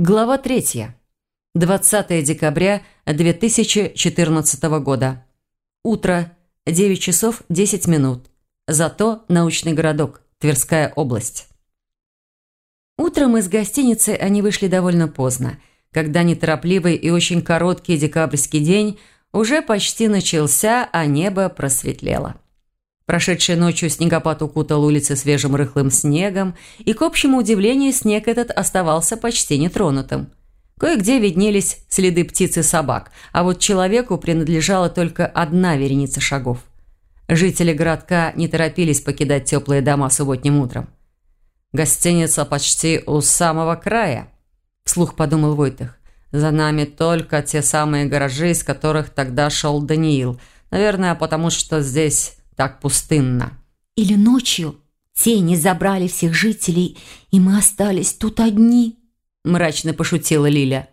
Глава 3. 20 декабря 2014 года. Утро. 9 часов 10 минут. Зато научный городок. Тверская область. Утром из гостиницы они вышли довольно поздно, когда неторопливый и очень короткий декабрьский день уже почти начался, а небо просветлело. Прошедшей ночью снегопад укутал улицы свежим рыхлым снегом, и, к общему удивлению, снег этот оставался почти нетронутым. Кое-где виднелись следы птиц и собак, а вот человеку принадлежала только одна вереница шагов. Жители городка не торопились покидать теплые дома субботним утром. «Гостиница почти у самого края», – вслух подумал Войтых. «За нами только те самые гаражи, из которых тогда шел Даниил. Наверное, потому что здесь так пустынно. Или ночью тени забрали всех жителей, и мы остались тут одни, мрачно пошутила Лиля.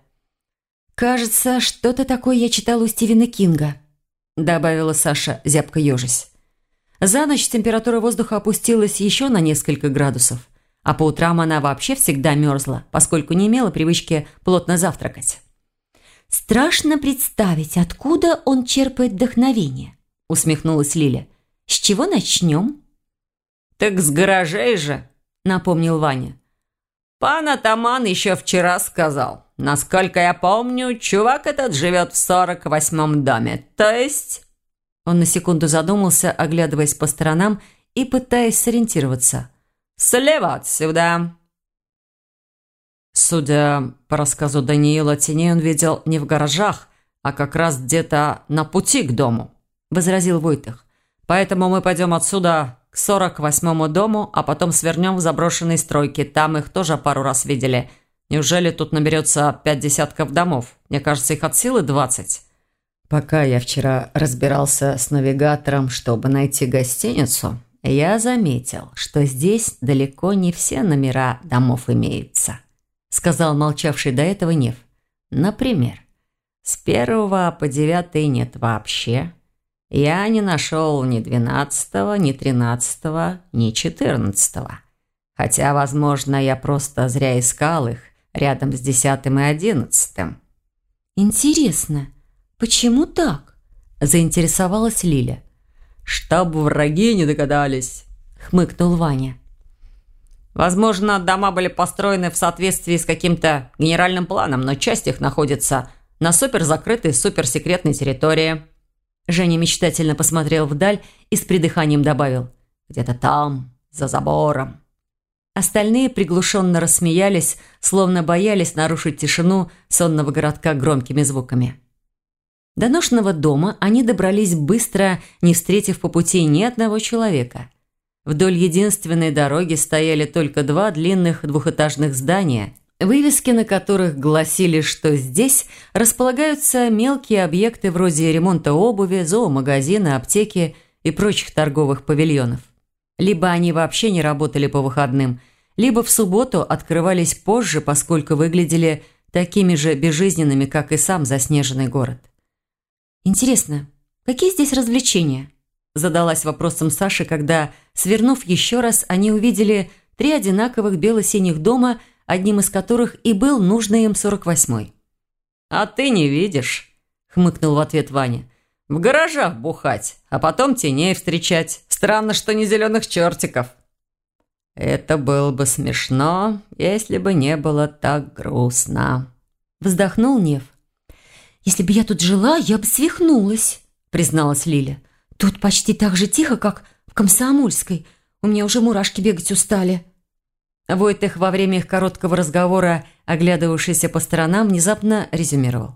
Кажется, что-то такое я читала у Стивена Кинга, добавила Саша, зябко ежась. За ночь температура воздуха опустилась еще на несколько градусов, а по утрам она вообще всегда мерзла, поскольку не имела привычки плотно завтракать. «Страшно представить, откуда он черпает вдохновение», – усмехнулась Лиля. С чего начнем?» «Так с гаражей же», — напомнил Ваня. «Пан Атаман еще вчера сказал. Насколько я помню, чувак этот живет в сорок восьмом доме. То есть...» Он на секунду задумался, оглядываясь по сторонам и пытаясь сориентироваться. «Слева отсюда». Судя по рассказу Даниила, теней он видел не в гаражах, а как раз где-то на пути к дому, – возразил Войтых. Поэтому мы пойдем отсюда к 48-му дому, а потом свернем в заброшенные стройки. Там их тоже пару раз видели. Неужели тут наберется пять десятков домов? Мне кажется, их от силы двадцать. Пока я вчера разбирался с навигатором, чтобы найти гостиницу, я заметил, что здесь далеко не все номера домов имеются, сказал молчавший до этого Нев. Например, с первого по девятый нет вообще, я не нашел ни двенадцатого, ни тринадцатого, ни четырнадцатого. Хотя, возможно, я просто зря искал их рядом с десятым и одиннадцатым. «Интересно, почему так?» – заинтересовалась Лиля. «Чтоб враги не догадались», – хмыкнул Ваня. «Возможно, дома были построены в соответствии с каким-то генеральным планом, но часть их находится на суперзакрытой суперсекретной территории». Женя мечтательно посмотрел вдаль и с придыханием добавил «Где-то там, за забором». Остальные приглушенно рассмеялись, словно боялись нарушить тишину сонного городка громкими звуками. До ношного дома они добрались быстро, не встретив по пути ни одного человека. Вдоль единственной дороги стояли только два длинных двухэтажных здания – вывески на которых гласили, что здесь располагаются мелкие объекты вроде ремонта обуви, зоомагазина, аптеки и прочих торговых павильонов. Либо они вообще не работали по выходным, либо в субботу открывались позже, поскольку выглядели такими же безжизненными, как и сам заснеженный город. «Интересно, какие здесь развлечения?» задалась вопросом Саши, когда, свернув еще раз, они увидели три одинаковых бело-синих дома – одним из которых и был нужный им 48-й. «А ты не видишь», – хмыкнул в ответ Ваня. «В гаражах бухать, а потом теней встречать. Странно, что не зеленых чертиков». «Это было бы смешно, если бы не было так грустно», – вздохнул Нев. «Если бы я тут жила, я бы свихнулась», – призналась Лиля. «Тут почти так же тихо, как в Комсомольской. У меня уже мурашки бегать устали». Войтых во время их короткого разговора, оглядывавшийся по сторонам, внезапно резюмировал.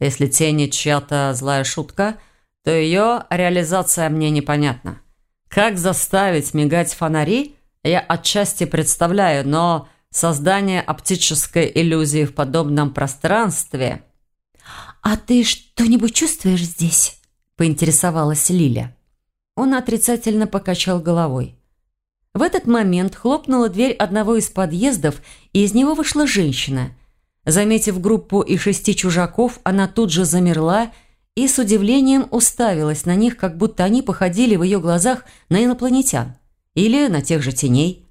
«Если тени чья-то злая шутка, то ее реализация мне непонятна. Как заставить мигать фонари, я отчасти представляю, но создание оптической иллюзии в подобном пространстве...» «А ты что-нибудь чувствуешь здесь?» – поинтересовалась Лиля. Он отрицательно покачал головой. В этот момент хлопнула дверь одного из подъездов, и из него вышла женщина. Заметив группу и шести чужаков, она тут же замерла и с удивлением уставилась на них, как будто они походили в ее глазах на инопланетян или на тех же теней.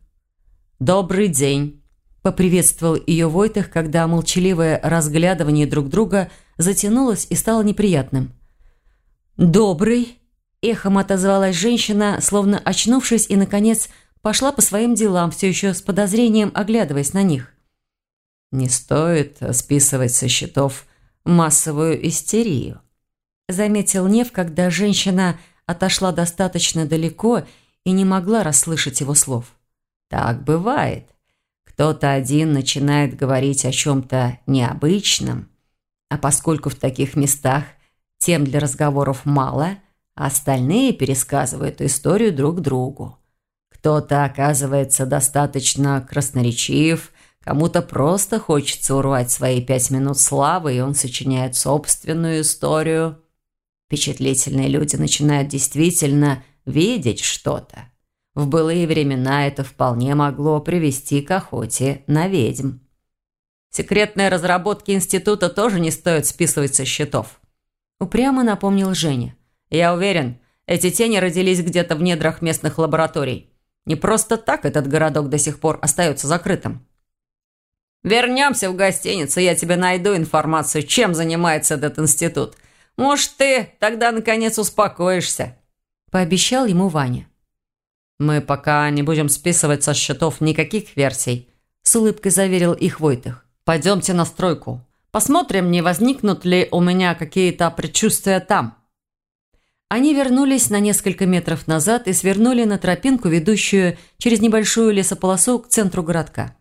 «Добрый день!» – Поприветствовал ее Войтах, когда молчаливое разглядывание друг друга затянулось и стало неприятным. «Добрый!» – эхом отозвалась женщина, словно очнувшись, и, наконец, пошла по своим делам, все еще с подозрением оглядываясь на них. «Не стоит списывать со счетов массовую истерию», – заметил Нев, когда женщина отошла достаточно далеко и не могла расслышать его слов. «Так бывает. Кто-то один начинает говорить о чем-то необычном, а поскольку в таких местах тем для разговоров мало, остальные пересказывают историю друг другу. Кто-то оказывается достаточно красноречив, кому-то просто хочется урвать свои пять минут славы, и он сочиняет собственную историю. Впечатлительные люди начинают действительно видеть что-то. В былые времена это вполне могло привести к охоте на ведьм. Секретные разработки института тоже не стоит списывать со счетов. Упрямо напомнил Женя. Я уверен, эти тени родились где-то в недрах местных лабораторий. Не просто так этот городок до сих пор остается закрытым. Вернемся в гостиницу, я тебе найду информацию, чем занимается этот институт. Может, ты тогда наконец успокоишься. Пообещал ему Ваня. Мы пока не будем списывать со счетов никаких версий. С улыбкой заверил их Войтых. Пойдемте на стройку. Посмотрим, не возникнут ли у меня какие-то предчувствия там. Они вернулись на несколько метров назад и свернули на тропинку, ведущую через небольшую лесополосу к центру городка.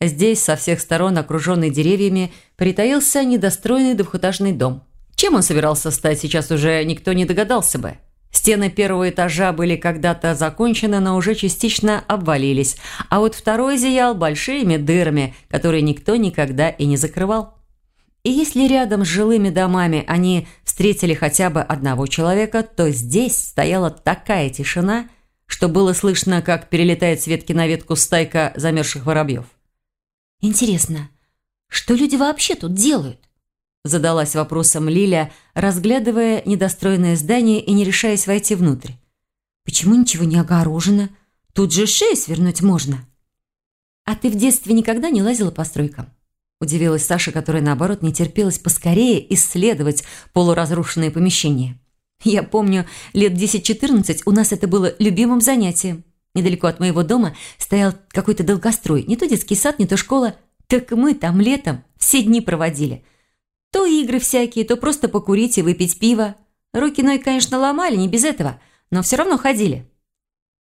Здесь, со всех сторон, окруженный деревьями, притаился недостроенный двухэтажный дом. Чем он собирался стать, сейчас уже никто не догадался бы. Стены первого этажа были когда-то закончены, но уже частично обвалились, а вот второй зиял большими дырами, которые никто никогда и не закрывал. И если рядом с жилыми домами они встретили хотя бы одного человека, то здесь стояла такая тишина, что было слышно, как перелетает с ветки на ветку стайка замерзших воробьев. «Интересно, что люди вообще тут делают?» Задалась вопросом Лиля, разглядывая недостроенное здание и не решаясь войти внутрь. «Почему ничего не огорожено? Тут же шею свернуть можно». «А ты в детстве никогда не лазила по стройкам?» Удивилась Саша, которая, наоборот, не терпелась поскорее исследовать полуразрушенные помещения. «Я помню, лет 10-14 у нас это было любимым занятием. Недалеко от моего дома стоял какой-то долгострой. Не то детский сад, не то школа. Так мы там летом все дни проводили. То игры всякие, то просто покурить и выпить пиво. Руки ноги, конечно, ломали, не без этого, но все равно ходили».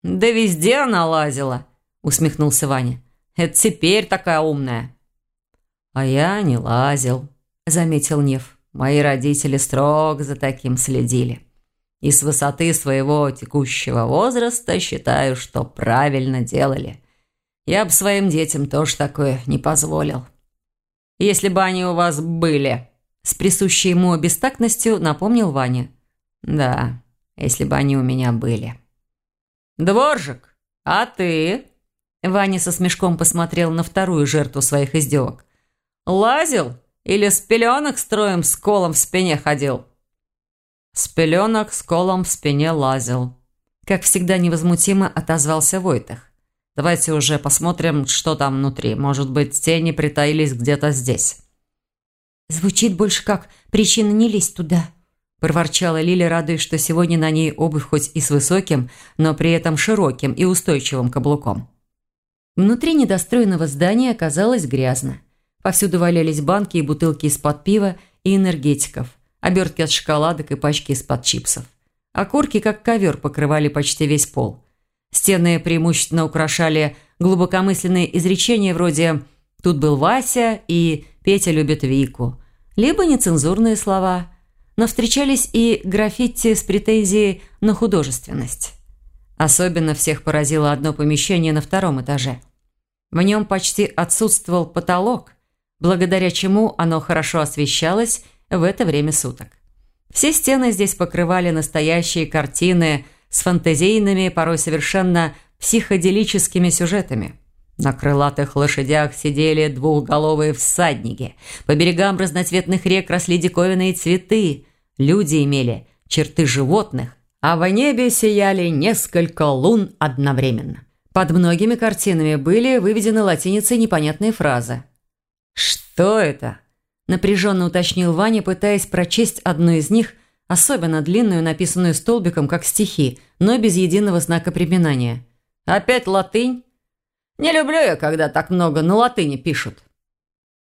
«Да везде она лазила», – усмехнулся Ваня. «Это теперь такая умная». «А я не лазил», – заметил Нев. «Мои родители строго за таким следили. И с высоты своего текущего возраста считаю, что правильно делали. Я бы своим детям тоже такое не позволил. Если бы они у вас были», – с присущей ему бестактностью напомнил Ваня. «Да, если бы они у меня были». «Дворжик, а ты?» Ваня со смешком посмотрел на вторую жертву своих издевок. Лазил? Или с пеленок строем с колом в спине ходил?» «С пеленок с колом в спине лазил», – как всегда невозмутимо отозвался Войтах. «Давайте уже посмотрим, что там внутри. Может быть, тени притаились где-то здесь». «Звучит больше как причина не лезть туда», – проворчала Лиля, радуясь, что сегодня на ней обувь хоть и с высоким, но при этом широким и устойчивым каблуком. Внутри недостроенного здания оказалось грязно. Повсюду валялись банки и бутылки из-под пива и энергетиков, обертки от шоколадок и пачки из-под чипсов. Окурки, как ковер, покрывали почти весь пол. Стены преимущественно украшали глубокомысленные изречения вроде «Тут был Вася» и «Петя любит Вику», либо нецензурные слова, но встречались и граффити с претензией на художественность. Особенно всех поразило одно помещение на втором этаже. В нем почти отсутствовал потолок – благодаря чему оно хорошо освещалось в это время суток. Все стены здесь покрывали настоящие картины с фантазийными, порой совершенно психоделическими сюжетами. На крылатых лошадях сидели двухголовые всадники. По берегам разноцветных рек росли диковинные цветы. Люди имели черты животных, а в небе сияли несколько лун одновременно. Под многими картинами были выведены латиницей непонятные фразы. «Что это?» – напряженно уточнил Ваня, пытаясь прочесть одну из них, особенно длинную, написанную столбиком, как стихи, но без единого знака препинания. «Опять латынь?» «Не люблю я, когда так много на латыни пишут».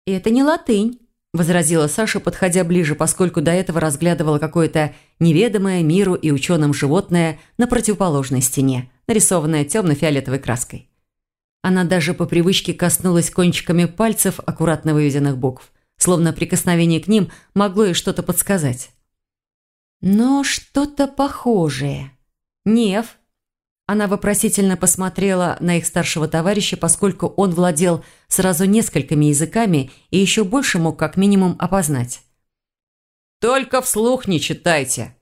«И это не латынь», – возразила Саша, подходя ближе, поскольку до этого разглядывала какое-то неведомое миру и ученым животное на противоположной стене, нарисованное темно-фиолетовой краской. Она даже по привычке коснулась кончиками пальцев аккуратно выведенных букв, словно прикосновение к ним могло ей что-то подсказать. Но что-то похожее. Нев. Она вопросительно посмотрела на их старшего товарища, поскольку он владел сразу несколькими языками и еще больше мог как минимум опознать. «Только вслух не читайте!»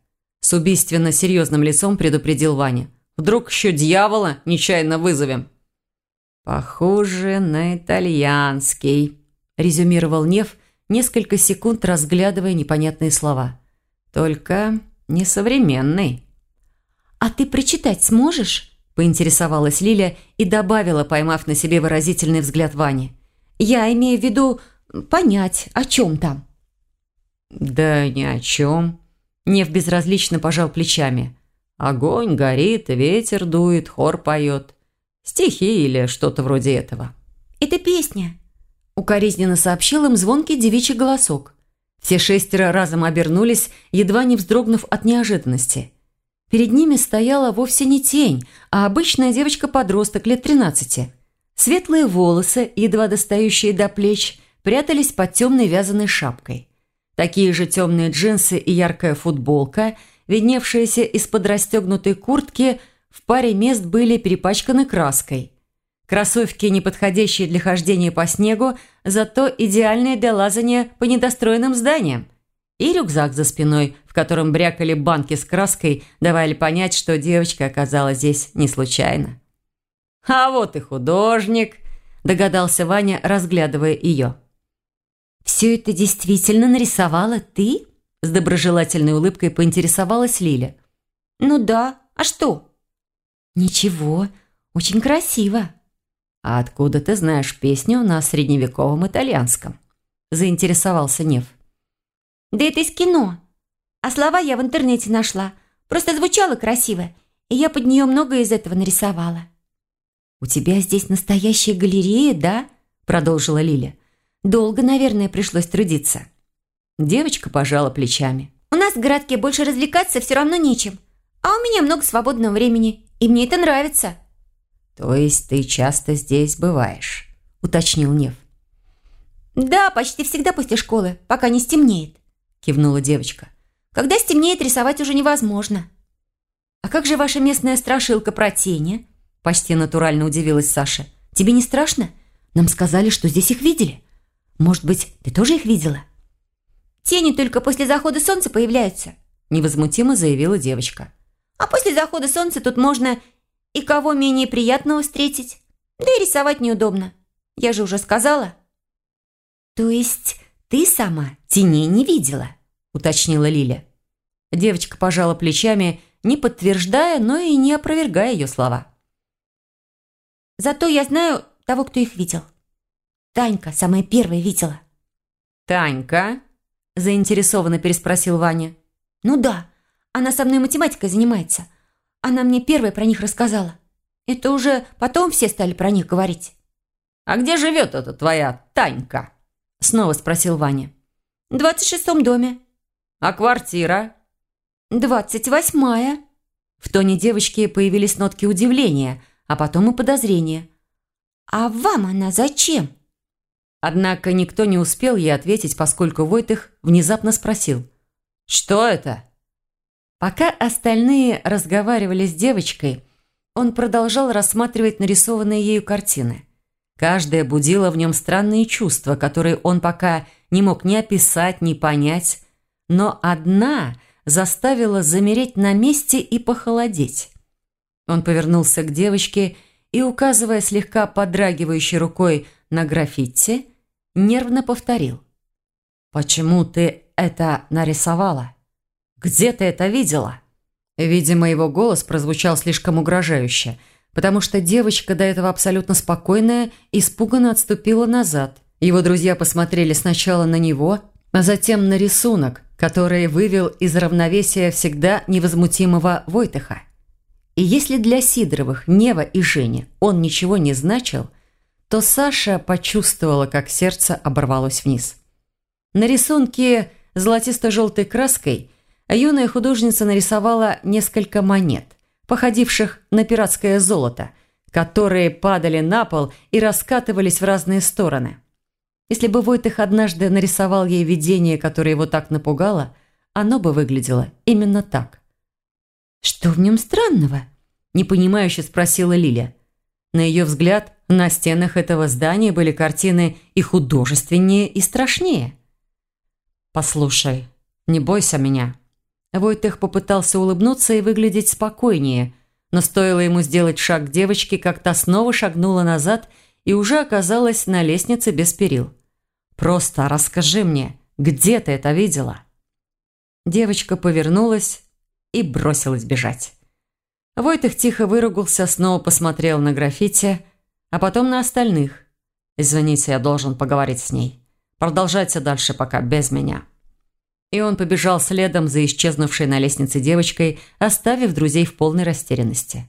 С убийственно серьезным лицом предупредил Ваня. «Вдруг еще дьявола нечаянно вызовем?» «Похоже на итальянский», – резюмировал Нев, несколько секунд разглядывая непонятные слова. «Только несовременный». «А ты прочитать сможешь?» – поинтересовалась Лиля и добавила, поймав на себе выразительный взгляд Вани. «Я имею в виду понять, о чем там». «Да ни о чем». Нев безразлично пожал плечами. «Огонь горит, ветер дует, хор поет. Стихи или что-то вроде этого». «Это песня», – укоризненно сообщил им звонкий девичий голосок. Все шестеро разом обернулись, едва не вздрогнув от неожиданности. Перед ними стояла вовсе не тень, а обычная девочка-подросток лет тринадцати. Светлые волосы, едва достающие до плеч, прятались под темной вязаной шапкой. Такие же темные джинсы и яркая футболка, видневшиеся из-под расстегнутой куртки, в паре мест были перепачканы краской. Кроссовки, не подходящие для хождения по снегу, зато идеальные для лазания по недостроенным зданиям. И рюкзак за спиной, в котором брякали банки с краской, давали понять, что девочка оказалась здесь не случайно. «А вот и художник», – догадался Ваня, разглядывая ее. «Все это действительно нарисовала ты?» С доброжелательной улыбкой поинтересовалась Лиля. «Ну да. А что?» «Ничего. Очень красиво». «А откуда ты знаешь песню на средневековом итальянском?» Заинтересовался Нев. «Да это из кино. А слова я в интернете нашла. Просто звучало красиво, и я под нее многое из этого нарисовала». «У тебя здесь настоящая галерея, да?» Продолжила Лиля. Долго, наверное, пришлось трудиться. Девочка пожала плечами. «У нас в городке больше развлекаться все равно нечем. А у меня много свободного времени, и мне это нравится». «То есть ты часто здесь бываешь?» – уточнил Нев. «Да, почти всегда после школы, пока не стемнеет», – кивнула девочка. «Когда стемнеет, рисовать уже невозможно». «А как же ваша местная страшилка про тени?» – почти натурально удивилась Саша. «Тебе не страшно? Нам сказали, что здесь их видели». Может быть, ты тоже их видела?» «Тени только после захода солнца появляются», – невозмутимо заявила девочка. «А после захода солнца тут можно и кого менее приятного встретить. Да и рисовать неудобно. Я же уже сказала». «То есть ты сама теней не видела?» – уточнила Лиля. Девочка пожала плечами, не подтверждая, но и не опровергая ее слова. «Зато я знаю того, кто их видел». Танька самая первая видела». «Танька?» – заинтересованно переспросил Ваня. «Ну да, она со мной математикой занимается. Она мне первая про них рассказала. Это уже потом все стали про них говорить». «А где живет эта твоя Танька?» – снова спросил Ваня. «В двадцать шестом доме». «А квартира?» «Двадцать восьмая». В тоне девочки появились нотки удивления, а потом и подозрения. «А вам она зачем?» Однако никто не успел ей ответить, поскольку Войтых внезапно спросил. «Что это?» Пока остальные разговаривали с девочкой, он продолжал рассматривать нарисованные ею картины. Каждая будила в нем странные чувства, которые он пока не мог ни описать, ни понять, но одна заставила замереть на месте и похолодеть. Он повернулся к девочке и, указывая слегка подрагивающей рукой на граффити, нервно повторил. «Почему ты это нарисовала? Где ты это видела?» Видимо, его голос прозвучал слишком угрожающе, потому что девочка, до этого абсолютно спокойная, испуганно отступила назад. Его друзья посмотрели сначала на него, а затем на рисунок, который вывел из равновесия всегда невозмутимого Войтыха. И если для Сидоровых, Нева и Жени он ничего не значил, то Саша почувствовала, как сердце оборвалось вниз. На рисунке золотисто-желтой краской юная художница нарисовала несколько монет, походивших на пиратское золото, которые падали на пол и раскатывались в разные стороны. Если бы Войтых однажды нарисовал ей видение, которое его так напугало, оно бы выглядело именно так. «Что в нем странного?» – непонимающе спросила Лиля. На ее взгляд, на стенах этого здания были картины и художественнее, и страшнее. «Послушай, не бойся меня». Войтых попытался улыбнуться и выглядеть спокойнее, но стоило ему сделать шаг к девочке, как та снова шагнула назад и уже оказалась на лестнице без перил. «Просто расскажи мне, где ты это видела?» Девочка повернулась и бросилась бежать. Войтых тихо выругался, снова посмотрел на граффити, а потом на остальных. «Извините, я должен поговорить с ней. Продолжайте дальше пока без меня». И он побежал следом за исчезнувшей на лестнице девочкой, оставив друзей в полной растерянности.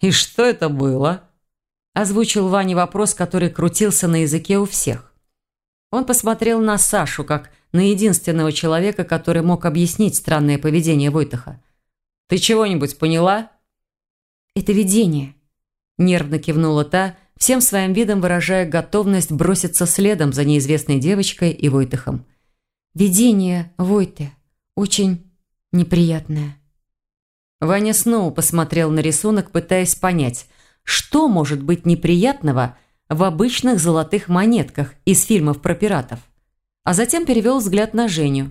«И что это было?» Озвучил Ваня вопрос, который крутился на языке у всех. Он посмотрел на Сашу, как на единственного человека, который мог объяснить странное поведение Войтаха. «Ты чего-нибудь поняла?» «Это видение», – нервно кивнула та, всем своим видом выражая готовность броситься следом за неизвестной девочкой и Войтыхом. «Видение, Войте, очень неприятное». Ваня снова посмотрел на рисунок, пытаясь понять, что может быть неприятного в обычных золотых монетках из фильмов про пиратов. А затем перевел взгляд на Женю.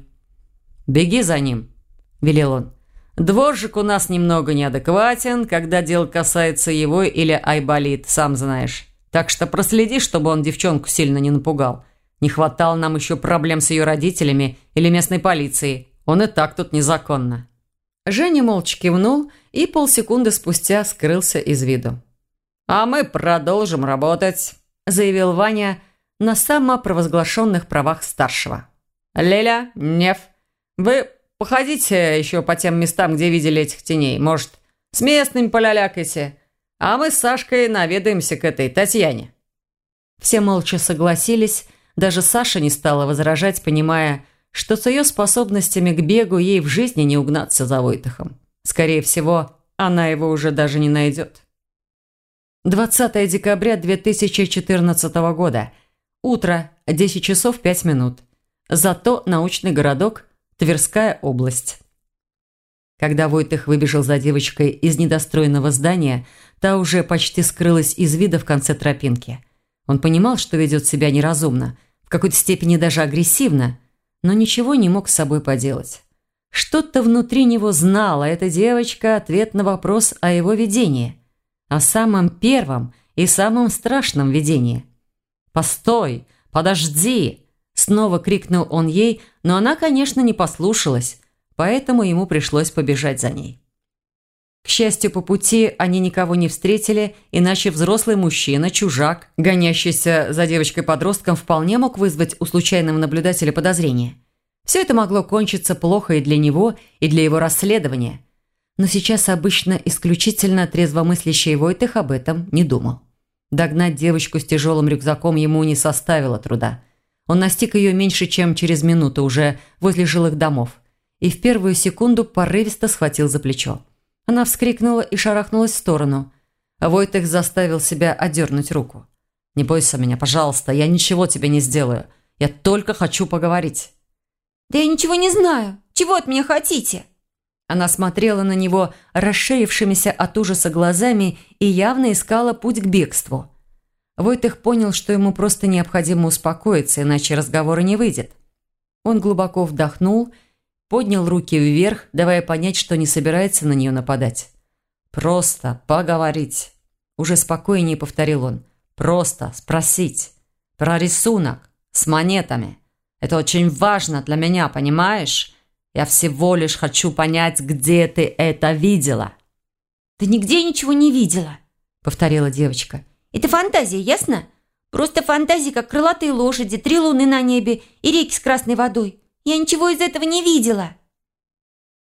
«Беги за ним», – велел он. Дворжик у нас немного неадекватен, когда дело касается его или Айболит, сам знаешь. Так что проследи, чтобы он девчонку сильно не напугал. Не хватало нам еще проблем с ее родителями или местной полицией. Он и так тут незаконно». Женя молча кивнул и полсекунды спустя скрылся из виду. «А мы продолжим работать», – заявил Ваня на самопровозглашенных правах старшего. «Леля, Нев, вы Походите еще по тем местам, где видели этих теней. Может, с местными полялякайте. А мы с Сашкой наведаемся к этой Татьяне». Все молча согласились. Даже Саша не стала возражать, понимая, что с ее способностями к бегу ей в жизни не угнаться за Войтахом. Скорее всего, она его уже даже не найдет. 20 декабря 2014 года. Утро, 10 часов 5 минут. Зато научный городок Тверская область. Когда Войтых выбежал за девочкой из недостроенного здания, та уже почти скрылась из вида в конце тропинки. Он понимал, что ведет себя неразумно, какой-то степени даже агрессивно, но ничего не мог с собой поделать. Что-то внутри него знала эта девочка ответ на вопрос о его видении, о самом первом и самом страшном видении. «Постой! Подожди!» Снова крикнул он ей, но она, конечно, не послушалась, поэтому ему пришлось побежать за ней. К счастью, по пути они никого не встретили, иначе взрослый мужчина, чужак, гонящийся за девочкой-подростком, вполне мог вызвать у случайного наблюдателя подозрение. Все это могло кончиться плохо и для него, и для его расследования. Но сейчас обычно исключительно трезвомыслящий Войтых об этом не думал. Догнать девочку с тяжелым рюкзаком ему не составило труда – он настиг ее меньше, чем через минуту уже возле жилых домов и в первую секунду порывисто схватил за плечо. Она вскрикнула и шарахнулась в сторону. Войтых заставил себя одернуть руку. «Не бойся меня, пожалуйста, я ничего тебе не сделаю. Я только хочу поговорить». «Да я ничего не знаю. Чего от меня хотите?» Она смотрела на него расширившимися от ужаса глазами и явно искала путь к бегству. Войтых понял, что ему просто необходимо успокоиться, иначе разговора не выйдет. Он глубоко вдохнул, поднял руки вверх, давая понять, что не собирается на нее нападать. «Просто поговорить», – уже спокойнее повторил он. «Просто спросить. Про рисунок с монетами. Это очень важно для меня, понимаешь? Я всего лишь хочу понять, где ты это видела». «Ты нигде ничего не видела», — повторила девочка. «Это фантазия, ясно? Просто фантазия, как крылатые лошади, три луны на небе и реки с красной водой. Я ничего из этого не видела».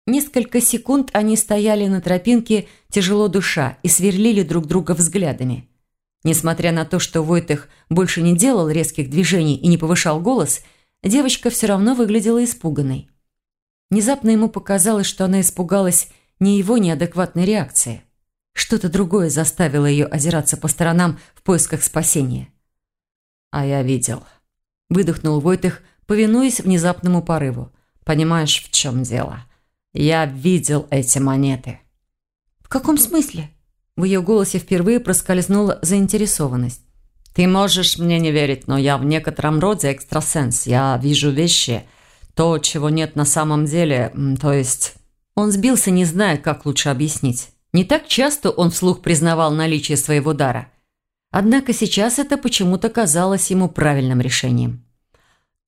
Несколько секунд они стояли на тропинке, тяжело душа, и сверлили друг друга взглядами. Несмотря на то, что Войтых больше не делал резких движений и не повышал голос, девочка все равно выглядела испуганной. Внезапно ему показалось, что она испугалась не его неадекватной реакции. Что-то другое заставило ее озираться по сторонам в поисках спасения. «А я видел», – выдохнул Войтых, повинуясь внезапному порыву. «Понимаешь, в чем дело? Я видел эти монеты». «В каком смысле?» В ее голосе впервые проскользнула заинтересованность. «Ты можешь мне не верить, но я в некотором роде экстрасенс. Я вижу вещи, то, чего нет на самом деле, то есть...» Он сбился, не зная, как лучше объяснить. Не так часто он вслух признавал наличие своего дара. Однако сейчас это почему-то казалось ему правильным решением.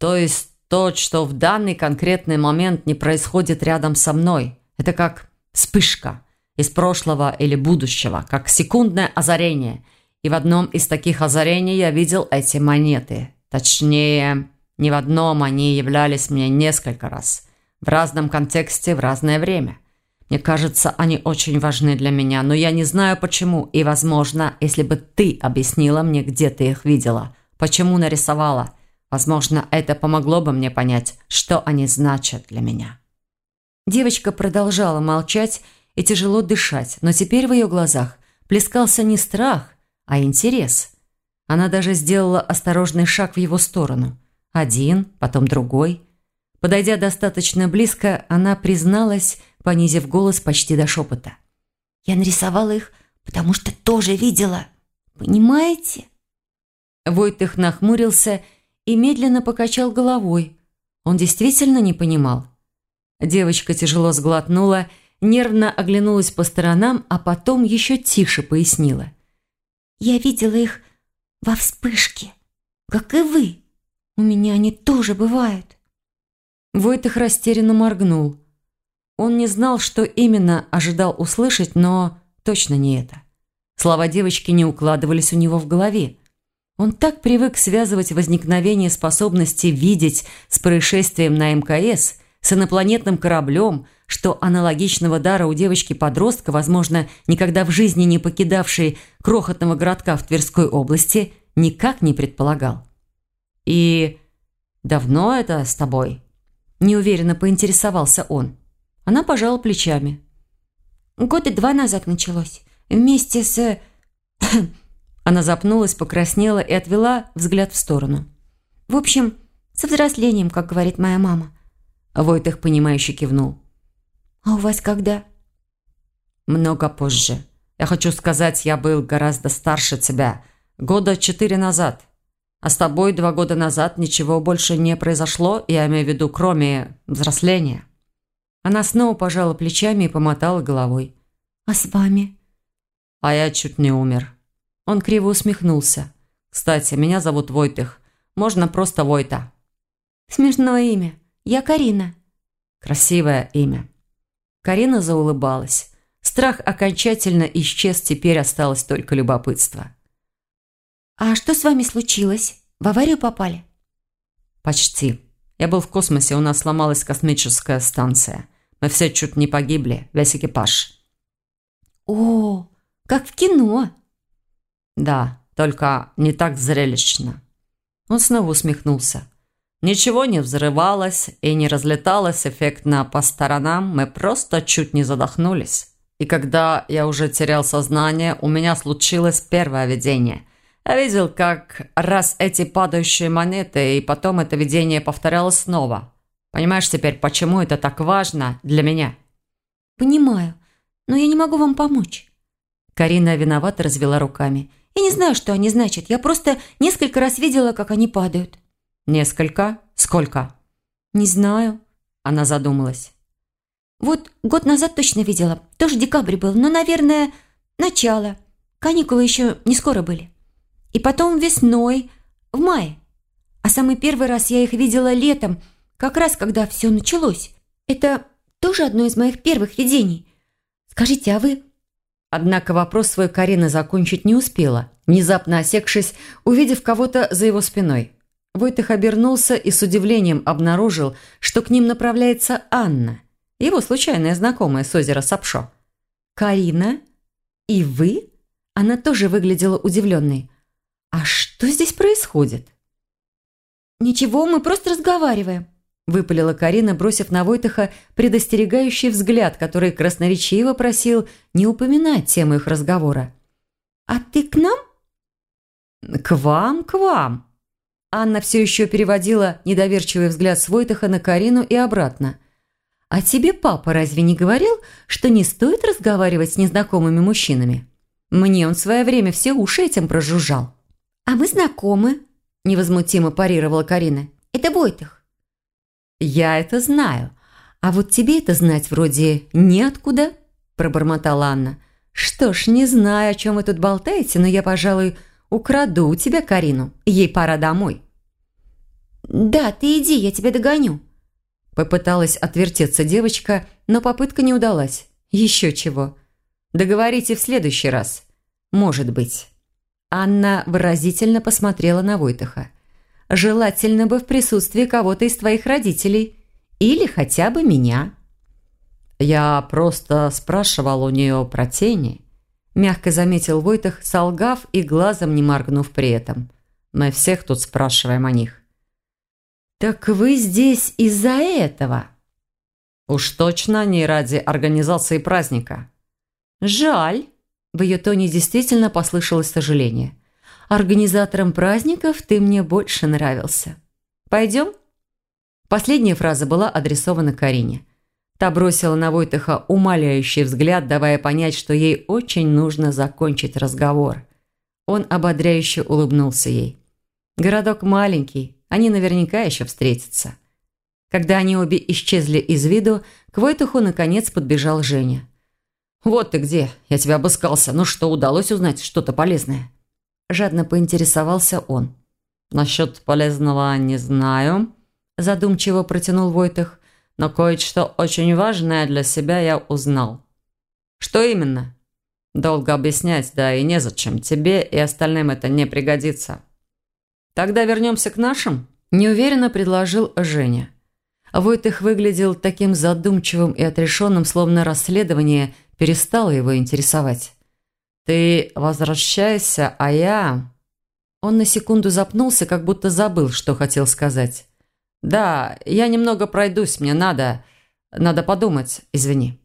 «То есть то, что в данный конкретный момент не происходит рядом со мной, это как вспышка» из прошлого или будущего, как секундное озарение. И в одном из таких озарений я видел эти монеты. Точнее, не в одном они являлись мне несколько раз. В разном контексте, в разное время. Мне кажется, они очень важны для меня, но я не знаю почему. И, возможно, если бы ты объяснила мне, где ты их видела, почему нарисовала, возможно, это помогло бы мне понять, что они значат для меня. Девочка продолжала молчать, и тяжело дышать, но теперь в ее глазах плескался не страх, а интерес. Она даже сделала осторожный шаг в его сторону. Один, потом другой. Подойдя достаточно близко, она призналась, понизив голос почти до шепота. «Я нарисовала их, потому что тоже видела. Понимаете?» Войтых нахмурился и медленно покачал головой. Он действительно не понимал. Девочка тяжело сглотнула нервно оглянулась по сторонам, а потом еще тише пояснила. «Я видела их во вспышке, как и вы. У меня они тоже бывают». Войтых растерянно моргнул. Он не знал, что именно ожидал услышать, но точно не это. Слова девочки не укладывались у него в голове. Он так привык связывать возникновение способности видеть с происшествием на МКС, с инопланетным кораблем – что аналогичного дара у девочки-подростка, возможно, никогда в жизни не покидавшей крохотного городка в Тверской области, никак не предполагал. «И давно это с тобой?» Неуверенно поинтересовался он. Она пожала плечами. «Года два назад началось. Вместе с...» Она запнулась, покраснела и отвела взгляд в сторону. «В общем, со взрослением, как говорит моя мама». Войтых, понимающе кивнул. «А у вас когда?» «Много позже. Я хочу сказать, я был гораздо старше тебя. Года четыре назад. А с тобой два года назад ничего больше не произошло, я имею в виду, кроме взросления». Она снова пожала плечами и помотала головой. «А с вами?» «А я чуть не умер». Он криво усмехнулся. «Кстати, меня зовут Войтых. Можно просто Войта». «Смешное имя. Я Карина». «Красивое имя». Карина заулыбалась. Страх окончательно исчез, теперь осталось только любопытство. «А что с вами случилось? В аварию попали?» «Почти. Я был в космосе, у нас сломалась космическая станция. Мы все чуть не погибли, весь экипаж». «О, как в кино!» «Да, только не так зрелищно». Он снова усмехнулся. Ничего не взрывалось и не разлеталось эффектно по сторонам, мы просто чуть не задохнулись. И когда я уже терял сознание, у меня случилось первое видение. Я видел, как раз эти падающие монеты, и потом это видение повторялось снова. Понимаешь теперь, почему это так важно для меня? Понимаю, но я не могу вам помочь. Карина виновато развела руками. Я не знаю, что они значат. Я просто несколько раз видела, как они падают. «Несколько? Сколько?» «Не знаю», – она задумалась. «Вот год назад точно видела. Тоже декабрь был, но, наверное, начало. Каникулы еще не скоро были. И потом весной, в мае. А самый первый раз я их видела летом, как раз когда все началось. Это тоже одно из моих первых видений. Скажите, а вы Однако вопрос свой Карина закончить не успела, внезапно осекшись, увидев кого-то за его спиной. Войтых обернулся и с удивлением обнаружил, что к ним направляется Анна, его случайная знакомая с озера Сапшо. «Карина? И вы?» Она тоже выглядела удивленной. «А что здесь происходит?» «Ничего, мы просто разговариваем», выпалила Карина, бросив на Войтаха предостерегающий взгляд, который красноречиво просил не упоминать тему их разговора. «А ты к нам?» «К вам, к вам!» Анна все еще переводила недоверчивый взгляд с Войтаха на Карину и обратно. «А тебе папа разве не говорил, что не стоит разговаривать с незнакомыми мужчинами? Мне он в свое время все уши этим прожужжал». «А мы знакомы», – невозмутимо парировала Карина. «Это Войтах». «Я это знаю. А вот тебе это знать вроде неоткуда», – пробормотала Анна. «Что ж, не знаю, о чем вы тут болтаете, но я, пожалуй, украду у тебя Карину. Ей пора домой». «Да, ты иди, я тебя догоню». Попыталась отвертеться девочка, но попытка не удалась. Еще чего. Договорите в следующий раз. Может быть. Анна выразительно посмотрела на Войтаха. Желательно бы в присутствии кого-то из твоих родителей. Или хотя бы меня». «Я просто спрашивал у нее про тени», – мягко заметил Войтах, солгав и глазом не моргнув при этом. «Мы всех тут спрашиваем о них». «Так вы здесь из-за этого?» «Уж точно не ради организации праздника». «Жаль». В ее тоне действительно послышалось сожаление. Организатором праздников ты мне больше нравился. Пойдем?» Последняя фраза была адресована Карине. Та бросила на Войтыха умоляющий взгляд, давая понять, что ей очень нужно закончить разговор. Он ободряюще улыбнулся ей. Городок маленький, они наверняка еще встретятся. Когда они обе исчезли из виду, к Войтуху наконец подбежал Женя. «Вот ты где! Я тебя обыскался. Ну что, удалось узнать что-то полезное?» Жадно поинтересовался он. «Насчет полезного не знаю», – задумчиво протянул Войтых. «Но кое-что очень важное для себя я узнал». «Что именно?» «Долго объяснять, да и незачем. Тебе и остальным это не пригодится». «Тогда вернемся к нашим?» – неуверенно предложил Женя. Войтых выглядел таким задумчивым и отрешенным, словно расследование перестало его интересовать. «Ты возвращайся, а я...» Он на секунду запнулся, как будто забыл, что хотел сказать. «Да, я немного пройдусь, мне надо... Надо подумать, извини».